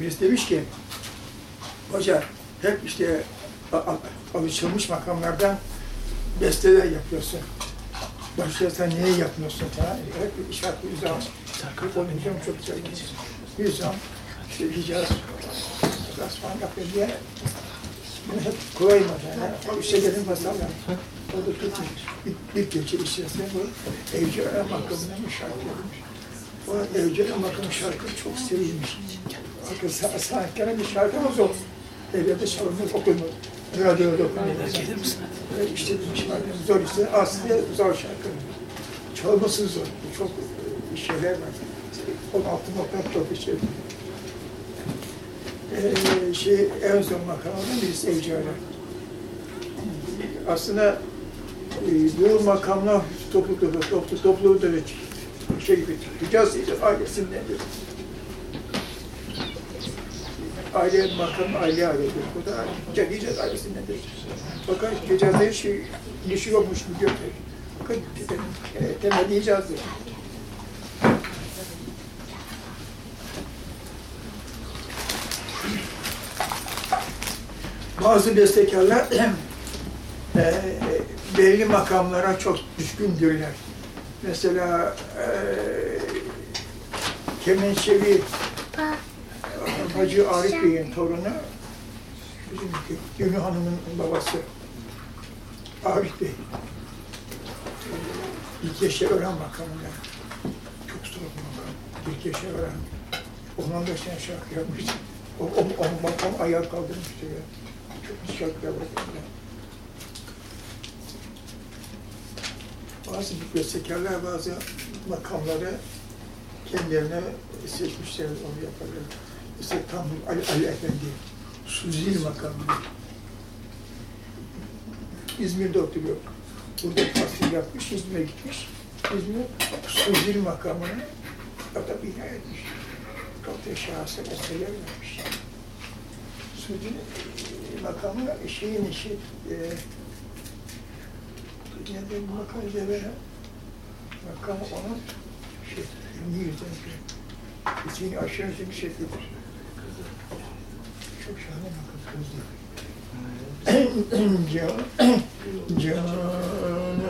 birisi demiş ki, hoca hep işte alışılmış makamlardan besteler yapıyorsun. Başka sen niye yapmıyorsun falan. Hep şarkı yüzden. Onun için çok güzel. Yüzden, işte Hicaz, Hicaz falan yapıyor diye. Bunu hep koymadı. Yani. O işte gelin basallar. O da tutmuş. Bir, bir gece içerisinde bu Evci Ören makamına bir şarkı yapmış. O Evci Ören makamı şarkı çok sevilmiş. Bakın sa sanatkarın bir şarkımız o. Evde çalınır, okunur. Radyoda okunur. Gelir misin? İşte bir şarkı zor işte. Aslında zor şarkı. Çalması zor. Çok e, şeyler var. 16 nokta çok bir şey. Ee, şey, en son makamında birisi Evci Ören. Aslında e, bu makamlar toplu toplu toplu toplu da şey Hicaz ailesindendir. Aile makamı aile ailedir. Bu da Hicaz ailesindendir. Fakat hiç şey, ilişki yokmuş gibi görünür. Fakat e, temeli Hicaz'dır. Bazı bestekarlar e, belli makamlara çok düşkündürler. Mesela e, Kemençevi Hacı Arif Bey'in torunu bizim Gönül Hanım'ın babası Arif Bey. İlk yaşa öğren makamında. Çok bir makam. İlk yaşa öğren. 10-15 sene şarkı yapmış. O, o, o makam ayağa kaldırmıştı ya. Çok şarkılar var. Bazı bestekarlar bazı makamları kendilerine seçmişler, onu yaparlar. Tam Ali, Ali Efendi, Suzil makamı. İzmir'de oturuyor. Burada tahsil yapmış, İzmir'e gitmiş. İzmir Suzil makamını da bina etmiş. Da şahsı eserler vermiş. Suzil e, makamı şeyin işi, e, Genelde makam üzerine makam onun şey, ünlü yüzden şey. İçini aşağı bir şekildir. Çok şahane makam kızdı. Can, canan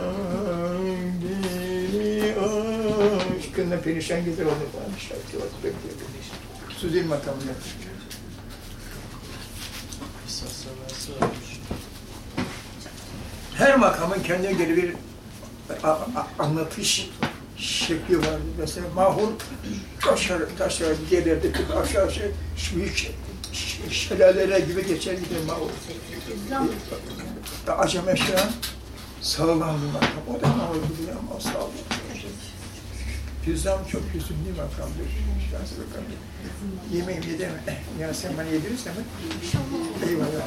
beni aşkınla perişan gider onu falan bir şarkı var. Suzil makamında. Her makamın kendine göre bir anlatış şekli vardı. Mesela mahur taşlar, taşlar gelirdi, aşağı aşağı büyük ş- ş- şelalelere gibi geçer gider mahur. Acem Eşra'nın sağlam makam. O da mahur gibi ama sağlam. Hüzzam çok hüzünlü makamdır. Şahsı bakalım. Yemeğimi yedim. Ya sen bana yedirirsen mi? Eyvallah.